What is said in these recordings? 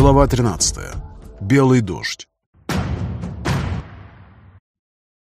Глава 13. Белый дождь.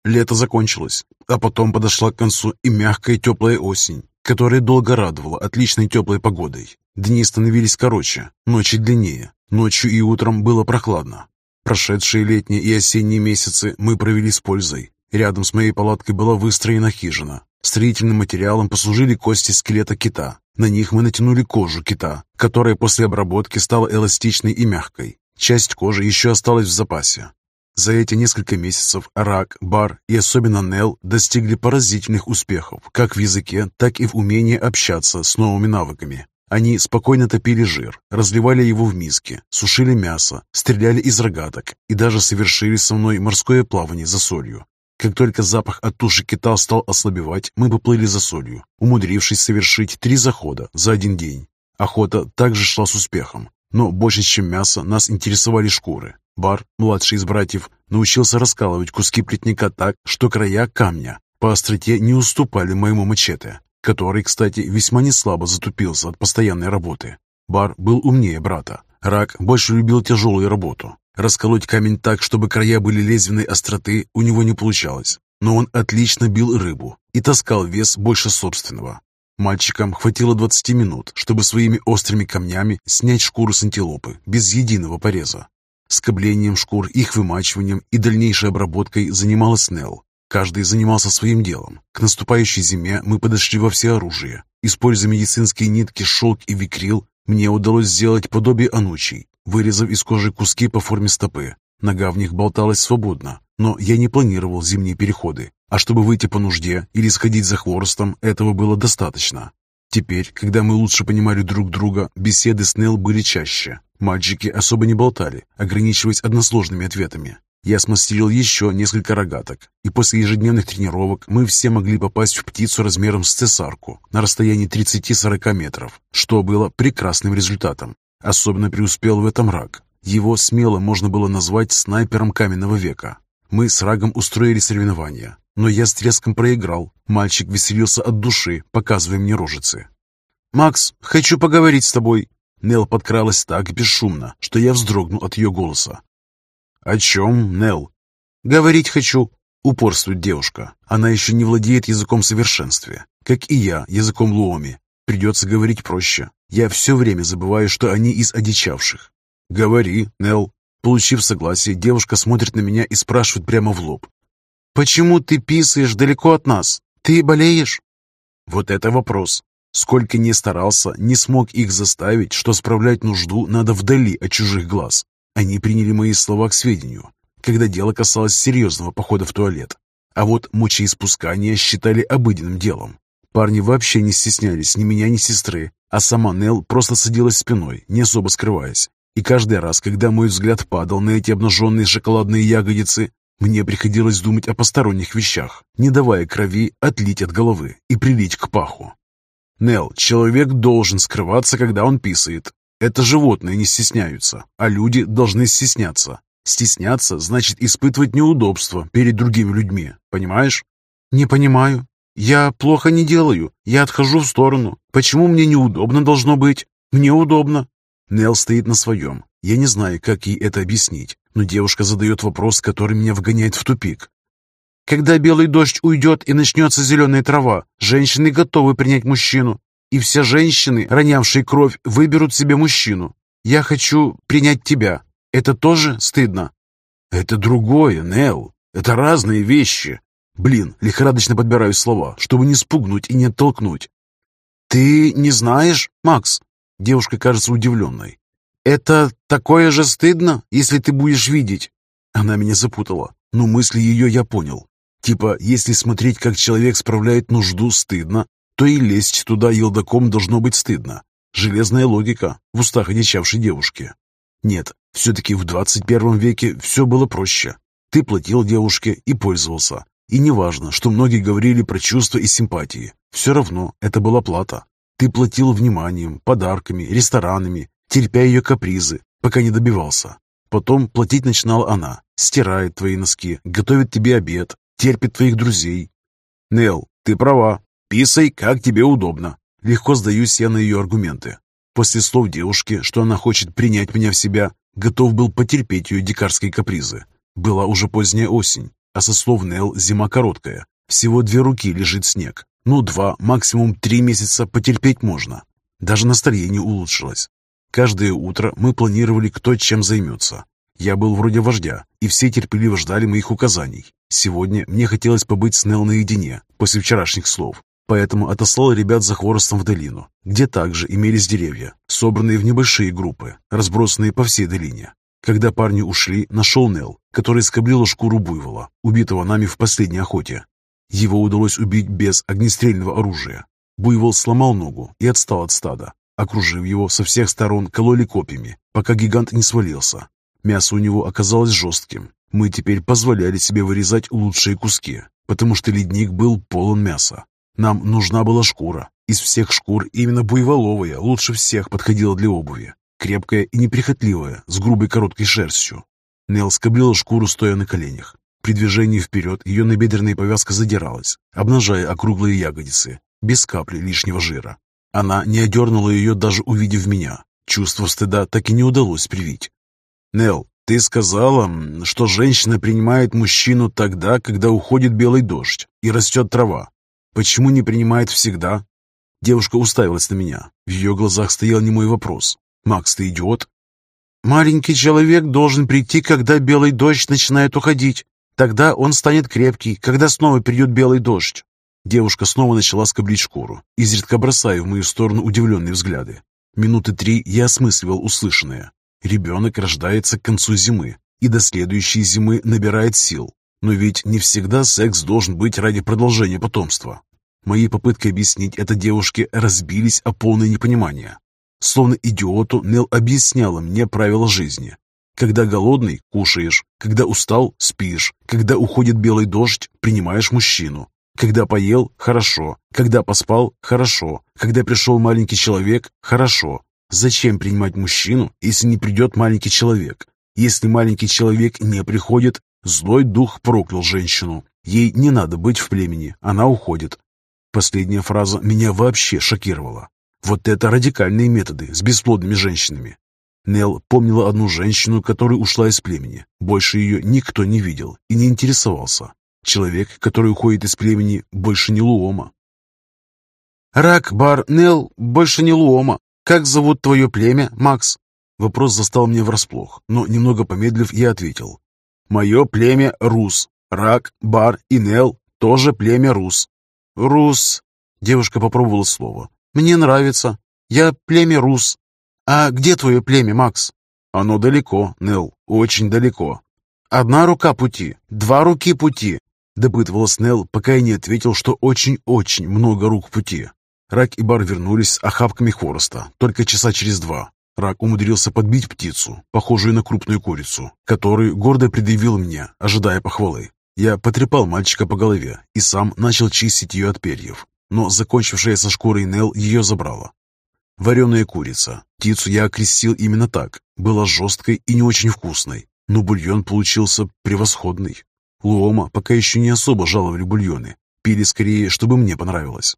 Лето закончилось, а потом подошла к концу и мягкая теплая осень, которая долго радовала отличной теплой погодой. Дни становились короче, ночи длиннее. Ночью и утром было прохладно. Прошедшие летние и осенние месяцы мы провели с пользой. Рядом с моей палаткой была выстроена хижина. Строительным материалом послужили кости скелета кита, на них мы натянули кожу кита, которая после обработки стала эластичной и мягкой. Часть кожи еще осталась в запасе. За эти несколько месяцев Рак, Бар и особенно Нел достигли поразительных успехов как в языке, так и в умении общаться с новыми навыками. Они спокойно топили жир, разливали его в миски, сушили мясо, стреляли из рогаток и даже совершили со мной морское плавание за солью. Как только запах от туши кита стал ослабевать, мы поплыли за солью, умудрившись совершить три захода за один день. Охота также шла с успехом, но больше, чем мясо, нас интересовали шкуры. Бар, младший из братьев, научился раскалывать куски плетника так, что края камня по остроте не уступали моему мачете, который, кстати, весьма неслабо затупился от постоянной работы. Бар был умнее брата. Рак больше любил тяжелую работу, Расколоть камень так, чтобы края были лезвенной остроты, у него не получалось. Но он отлично бил рыбу и таскал вес больше собственного. Мальчикам хватило 20 минут, чтобы своими острыми камнями снять шкуру с антилопы без единого пореза. Скоблением шкур, их вымачиванием и дальнейшей обработкой занималась Нелл. Каждый занимался своим делом. К наступающей зиме мы подошли во всеоружие. Используя медицинские нитки, шелк и викрил, мне удалось сделать подобие анучей, вырезав из кожи куски по форме стопы. Нога в них болталась свободно, но я не планировал зимние переходы, а чтобы выйти по нужде или сходить за хворостом, этого было достаточно. Теперь, когда мы лучше понимали друг друга, беседы с Нелл были чаще. Мальчики особо не болтали, ограничиваясь односложными ответами. Я смастерил еще несколько рогаток, и после ежедневных тренировок мы все могли попасть в птицу размером с цесарку на расстоянии 30-40 метров, что было прекрасным результатом. Особенно преуспел в этом Раг. Его смело можно было назвать снайпером каменного века. Мы с Рагом устроили соревнования, но я с треском проиграл. Мальчик веселился от души, показывая мне рожицы. «Макс, хочу поговорить с тобой!» Нел подкралась так бесшумно, что я вздрогнул от ее голоса. «О чем, Нел?» «Говорить хочу», — упорствует девушка. Она еще не владеет языком в совершенстве, как и я языком Луоми. Придется говорить проще. Я все время забываю, что они из одичавших. «Говори, Нелл». Получив согласие, девушка смотрит на меня и спрашивает прямо в лоб. «Почему ты писаешь далеко от нас? Ты болеешь?» Вот это вопрос. Сколько ни старался, не смог их заставить, что справлять нужду надо вдали от чужих глаз. Они приняли мои слова к сведению, когда дело касалось серьезного похода в туалет. А вот мочеиспускание считали обыденным делом. Парни вообще не стеснялись ни меня, ни сестры, а сама Нелл просто садилась спиной, не особо скрываясь. И каждый раз, когда мой взгляд падал на эти обнаженные шоколадные ягодицы, мне приходилось думать о посторонних вещах, не давая крови отлить от головы и прилить к паху. Нел, человек должен скрываться, когда он писает. Это животные не стесняются, а люди должны стесняться. Стесняться значит испытывать неудобства перед другими людьми, понимаешь? Не понимаю, «Я плохо не делаю. Я отхожу в сторону. Почему мне неудобно должно быть? Мне удобно». Нел стоит на своем. Я не знаю, как ей это объяснить, но девушка задает вопрос, который меня вгоняет в тупик. «Когда белый дождь уйдет и начнется зеленая трава, женщины готовы принять мужчину. И все женщины, ронявшие кровь, выберут себе мужчину. Я хочу принять тебя. Это тоже стыдно?» «Это другое, Нел. Это разные вещи. Блин, лихорадочно подбираю слова, чтобы не спугнуть и не оттолкнуть. «Ты не знаешь, Макс?» Девушка кажется удивленной. «Это такое же стыдно, если ты будешь видеть?» Она меня запутала, но мысли ее я понял. Типа, если смотреть, как человек справляет нужду, стыдно, то и лезть туда елдаком должно быть стыдно. Железная логика в устах одичавшей девушки. Нет, все-таки в 21 веке все было проще. Ты платил девушке и пользовался. И не важно, что многие говорили про чувства и симпатии. Все равно это была плата. Ты платил вниманием, подарками, ресторанами, терпя ее капризы, пока не добивался. Потом платить начинала она. Стирает твои носки, готовит тебе обед, терпит твоих друзей. Нел, ты права. Писай, как тебе удобно. Легко сдаюсь я на ее аргументы. После слов девушки, что она хочет принять меня в себя, готов был потерпеть ее дикарские капризы. Была уже поздняя осень, а со слов Нел зима короткая. Всего две руки лежит снег. Ну, два, максимум три месяца потерпеть можно. Даже настроение улучшилось. Каждое утро мы планировали, кто чем займется. Я был вроде вождя, и все терпеливо ждали моих указаний. Сегодня мне хотелось побыть с Нел наедине, после вчерашних слов. Поэтому отослал ребят за хворостом в долину, где также имелись деревья, собранные в небольшие группы, разбросанные по всей долине. Когда парни ушли, нашел Нел, который скоблил шкуру буйвола, убитого нами в последней охоте. Его удалось убить без огнестрельного оружия. Буйвол сломал ногу и отстал от стада. Окружив его со всех сторон, кололи копьями, пока гигант не свалился. Мясо у него оказалось жестким. Мы теперь позволяли себе вырезать лучшие куски, потому что ледник был полон мяса. Нам нужна была шкура. Из всех шкур именно буйволовая лучше всех подходила для обуви. Крепкая и неприхотливая, с грубой короткой шерстью. Нел скоблила шкуру, стоя на коленях. При движении вперед ее набедренная повязка задиралась, обнажая округлые ягодицы, без капли лишнего жира. Она не одернула ее, даже увидев меня. Чувство стыда так и не удалось привить. «Нел, ты сказала, что женщина принимает мужчину тогда, когда уходит белый дождь и растет трава. Почему не принимает всегда?» Девушка уставилась на меня. В ее глазах стоял немой вопрос. «Макс, ты идиот?» «Маленький человек должен прийти, когда белый дождь начинает уходить. Тогда он станет крепкий, когда снова придет белый дождь». Девушка снова начала скоблить шкуру, изредка бросая в мою сторону удивленные взгляды. Минуты три я осмысливал услышанное. Ребенок рождается к концу зимы и до следующей зимы набирает сил. Но ведь не всегда секс должен быть ради продолжения потомства. Мои попытки объяснить это девушке разбились о полное непонимание. Словно идиоту Нел объясняла мне правила жизни. Когда голодный – кушаешь, когда устал – спишь, когда уходит белый дождь – принимаешь мужчину. Когда поел – хорошо, когда поспал – хорошо, когда пришел маленький человек – хорошо. Зачем принимать мужчину, если не придет маленький человек? Если маленький человек не приходит, Злой дух проклял женщину. Ей не надо быть в племени, она уходит. Последняя фраза меня вообще шокировала. Вот это радикальные методы с бесплодными женщинами. Нел помнила одну женщину, которая ушла из племени. Больше ее никто не видел и не интересовался. Человек, который уходит из племени, больше не Луома. «Рак, Бар, Нел, больше не Луома. Как зовут твое племя, Макс?» Вопрос застал меня врасплох, но, немного помедлив, я ответил. Мое племя Рус. Рак, Бар и Нел тоже племя Рус. Рус. Девушка попробовала слово. Мне нравится. Я племя Рус. А где твое племя, Макс? Оно далеко, Нел, очень далеко. Одна рука пути, два руки пути. Допытывалась Нел, пока я не ответил, что очень-очень много рук пути. Рак и Бар вернулись с охапками хвороста, только часа через два. Рак умудрился подбить птицу, похожую на крупную курицу, которую гордо предъявил мне, ожидая похвалы. Я потрепал мальчика по голове и сам начал чистить ее от перьев, но закончившая со шкурой Нел ее забрала. Вареная курица. Птицу я окрестил именно так. Была жесткой и не очень вкусной, но бульон получился превосходный. Луома пока еще не особо жаловали бульоны, пили скорее, чтобы мне понравилось.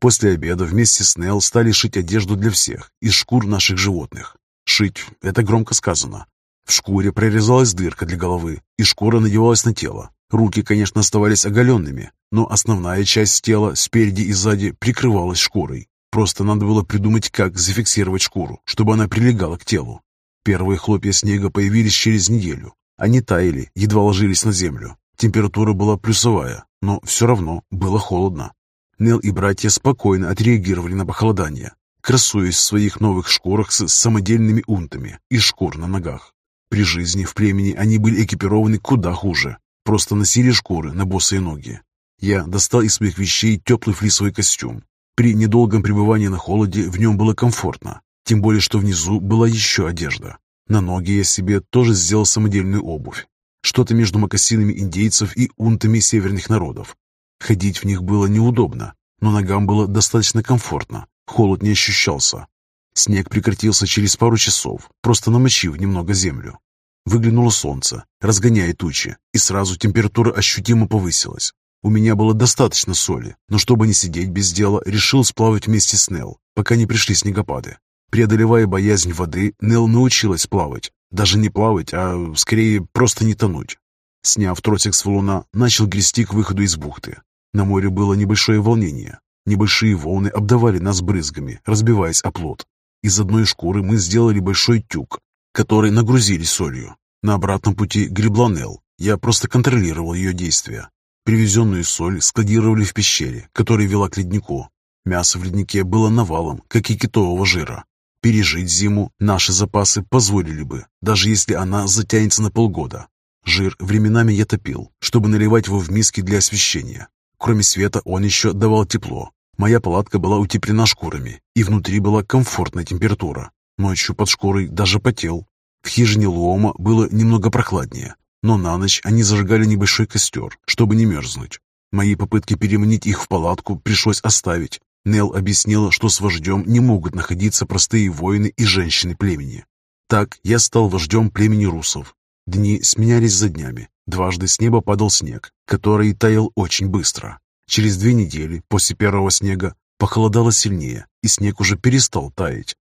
После обеда вместе с Нелл стали шить одежду для всех из шкур наших животных. Шить – это громко сказано. В шкуре прорезалась дырка для головы, и шкура надевалась на тело. Руки, конечно, оставались оголенными, но основная часть тела спереди и сзади прикрывалась шкурой. Просто надо было придумать, как зафиксировать шкуру, чтобы она прилегала к телу. Первые хлопья снега появились через неделю. Они таяли, едва ложились на землю. Температура была плюсовая, но все равно было холодно. Нел и братья спокойно отреагировали на похолодание, красуясь в своих новых шкурах с самодельными унтами и шкур на ногах. При жизни в племени они были экипированы куда хуже, просто носили шкуры на босые ноги. Я достал из своих вещей теплый флисовый костюм. При недолгом пребывании на холоде в нем было комфортно, тем более что внизу была еще одежда. На ноги я себе тоже сделал самодельную обувь. Что-то между мокасинами индейцев и унтами северных народов. Ходить в них было неудобно, но ногам было достаточно комфортно, холод не ощущался. Снег прекратился через пару часов, просто намочив немного землю. Выглянуло солнце, разгоняя тучи, и сразу температура ощутимо повысилась. У меня было достаточно соли, но чтобы не сидеть без дела, решил сплавать вместе с Нел, пока не пришли снегопады. Преодолевая боязнь воды, Нел научилась плавать, Даже не плавать, а скорее просто не тонуть. Сняв тросик с валуна, начал грести к выходу из бухты. На море было небольшое волнение. Небольшие волны обдавали нас брызгами, разбиваясь о плот. Из одной шкуры мы сделали большой тюк, который нагрузили солью. На обратном пути гребла Нел. Я просто контролировал ее действия. Привезенную соль складировали в пещере, которая вела к леднику. Мясо в леднике было навалом, как и китового жира. Пережить зиму наши запасы позволили бы, даже если она затянется на полгода. Жир временами я топил, чтобы наливать его в миски для освещения. Кроме света он еще давал тепло. Моя палатка была утеплена шкурами, и внутри была комфортная температура. Ночью под шкурой даже потел. В хижине Луома было немного прохладнее, но на ночь они зажигали небольшой костер, чтобы не мерзнуть. Мои попытки переманить их в палатку пришлось оставить. Нел объяснила, что с вождем не могут находиться простые воины и женщины племени. Так я стал вождем племени русов. Дни сменялись за днями. Дважды с неба падал снег, который таял очень быстро. Через две недели после первого снега похолодало сильнее, и снег уже перестал таять.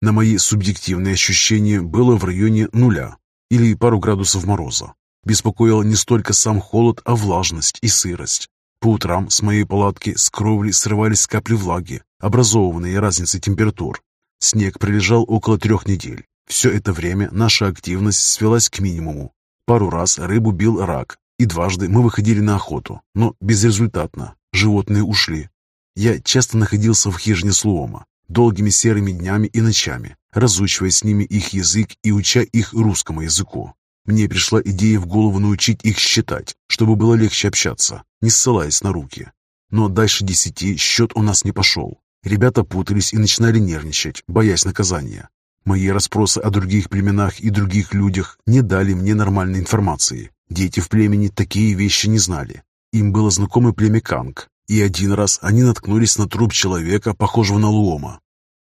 На мои субъективные ощущения было в районе нуля или пару градусов мороза. Беспокоил не столько сам холод, а влажность и сырость. По утрам с моей палатки с кровли срывались капли влаги, образованные разницей температур. Снег пролежал около трех недель. Все это время наша активность свелась к минимуму. Пару раз рыбу бил рак, и дважды мы выходили на охоту, но безрезультатно. Животные ушли. Я часто находился в хижине Слуома, долгими серыми днями и ночами, разучивая с ними их язык и уча их русскому языку. Мне пришла идея в голову научить их считать, чтобы было легче общаться, не ссылаясь на руки. Но дальше десяти счет у нас не пошел. Ребята путались и начинали нервничать, боясь наказания. Мои расспросы о других племенах и других людях не дали мне нормальной информации. Дети в племени такие вещи не знали. Им было знакомо племя Канг, и один раз они наткнулись на труп человека, похожего на Луома.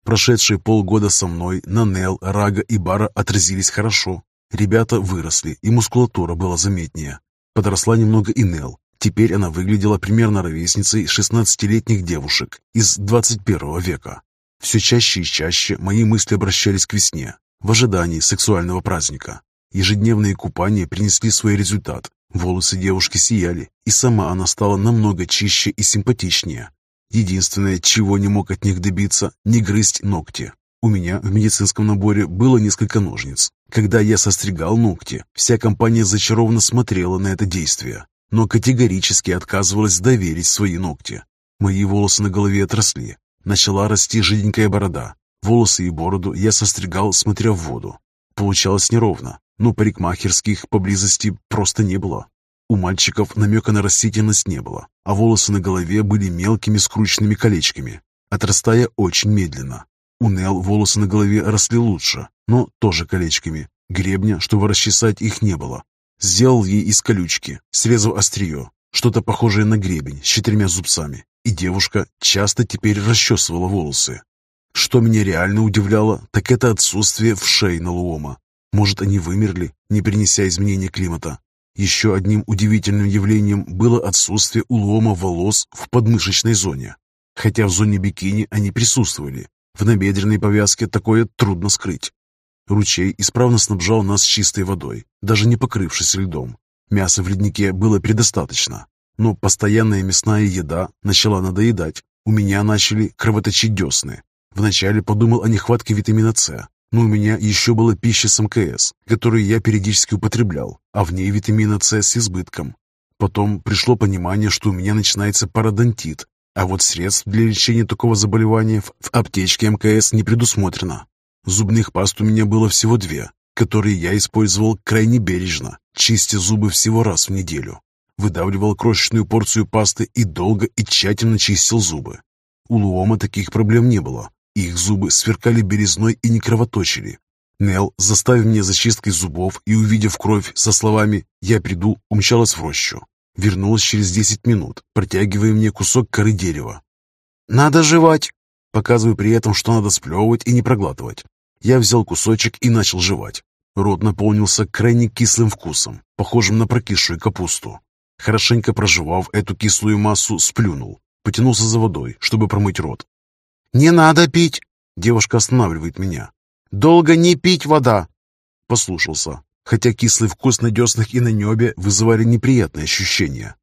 Прошедшие полгода со мной на Нел, Рага и Бара отразились хорошо. Ребята выросли, и мускулатура была заметнее. Подросла немного и Нел. Теперь она выглядела примерно ровесницей 16-летних девушек из 21 века. Все чаще и чаще мои мысли обращались к весне, в ожидании сексуального праздника. Ежедневные купания принесли свой результат. Волосы девушки сияли, и сама она стала намного чище и симпатичнее. Единственное, чего не мог от них добиться, не грызть ногти. У меня в медицинском наборе было несколько ножниц. Когда я состригал ногти, вся компания зачарованно смотрела на это действие, но категорически отказывалась доверить свои ногти. Мои волосы на голове отросли. Начала расти жиденькая борода. Волосы и бороду я состригал, смотря в воду. Получалось неровно, но парикмахерских поблизости просто не было. У мальчиков намека на растительность не было, а волосы на голове были мелкими скрученными колечками, отрастая очень медленно. У Нел волосы на голове росли лучше, но тоже колечками. Гребня, чтобы расчесать их, не было. Сделал ей из колючки, срезав острие, что-то похожее на гребень с четырьмя зубцами, и девушка часто теперь расчесывала волосы. Что меня реально удивляло, так это отсутствие вшей на Луома. Может, они вымерли, не принеся изменения климата. Еще одним удивительным явлением было отсутствие у Луома волос в подмышечной зоне. Хотя в зоне бикини они присутствовали, в набедренной повязке такое трудно скрыть. Ручей исправно снабжал нас чистой водой, даже не покрывшись льдом. Мяса в леднике было предостаточно, но постоянная мясная еда начала надоедать. У меня начали кровоточить десны. Вначале подумал о нехватке витамина С, но у меня еще была пища с МКС, которую я периодически употреблял, а в ней витамина С с избытком. Потом пришло понимание, что у меня начинается пародонтит, а вот средств для лечения такого заболевания в аптечке МКС не предусмотрено. Зубных паст у меня было всего две, которые я использовал крайне бережно, чистя зубы всего раз в неделю. Выдавливал крошечную порцию пасты и долго и тщательно чистил зубы. У Луома таких проблем не было. Их зубы сверкали березной и не кровоточили. Нел, заставив меня зачисткой зубов и увидев кровь со словами «Я приду», умчалась в рощу. Вернулась через десять минут, протягивая мне кусок коры дерева. «Надо жевать!» Показывая при этом, что надо сплевывать и не проглатывать. Я взял кусочек и начал жевать. Рот наполнился крайне кислым вкусом, похожим на прокисшую капусту. Хорошенько прожевав эту кислую массу, сплюнул. Потянулся за водой, чтобы промыть рот. «Не надо пить!» Девушка останавливает меня. «Долго не пить вода!» послушался, хотя кислый вкус на деснах и на небе вызывали неприятные ощущения.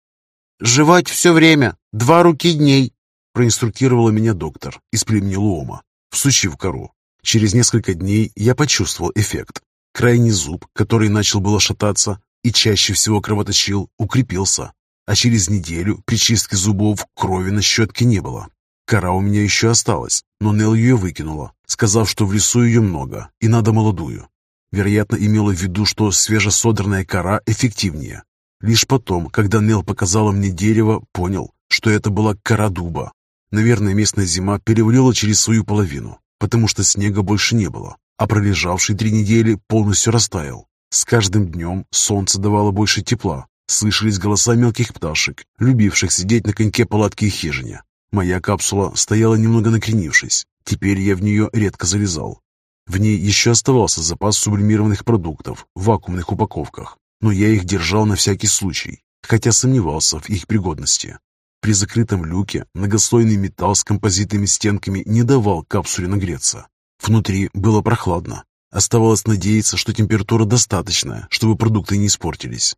«Жевать все время, два руки дней», проинструктировала меня доктор из племени Луома, всучив кору. Через несколько дней я почувствовал эффект. Крайний зуб, который начал было шататься и чаще всего кровоточил, укрепился, а через неделю при чистке зубов крови на щетке не было. Кора у меня еще осталась, но Нел ее выкинула, сказав, что в лесу ее много и надо молодую. Вероятно, имела в виду, что свежесодранная кора эффективнее. Лишь потом, когда Нел показала мне дерево, понял, что это была кора дуба. Наверное, местная зима перевалила через свою половину, потому что снега больше не было, а пролежавший три недели полностью растаял. С каждым днем солнце давало больше тепла, слышались голоса мелких пташек, любивших сидеть на коньке палатки и хижине. Моя капсула стояла немного накренившись, теперь я в нее редко залезал. В ней еще оставался запас сублимированных продуктов в вакуумных упаковках, но я их держал на всякий случай, хотя сомневался в их пригодности. При закрытом люке многослойный металл с композитными стенками не давал капсуле нагреться. Внутри было прохладно. Оставалось надеяться, что температура достаточная, чтобы продукты не испортились.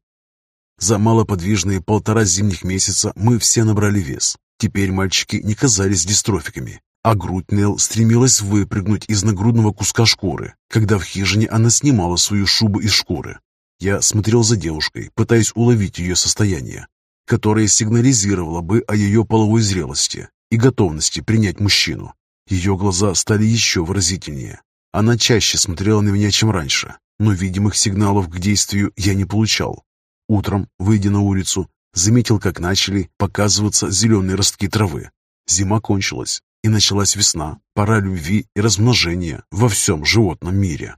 За малоподвижные полтора зимних месяца мы все набрали вес. Теперь мальчики не казались дистрофиками, а грудь Нел стремилась выпрыгнуть из нагрудного куска шкуры, когда в хижине она снимала свою шубу из шкуры. Я смотрел за девушкой, пытаясь уловить ее состояние, которое сигнализировало бы о ее половой зрелости и готовности принять мужчину. Ее глаза стали еще выразительнее. Она чаще смотрела на меня, чем раньше, но видимых сигналов к действию я не получал. Утром, выйдя на улицу, заметил, как начали показываться зеленые ростки травы. Зима кончилась, и началась весна, пора любви и размножения во всем животном мире.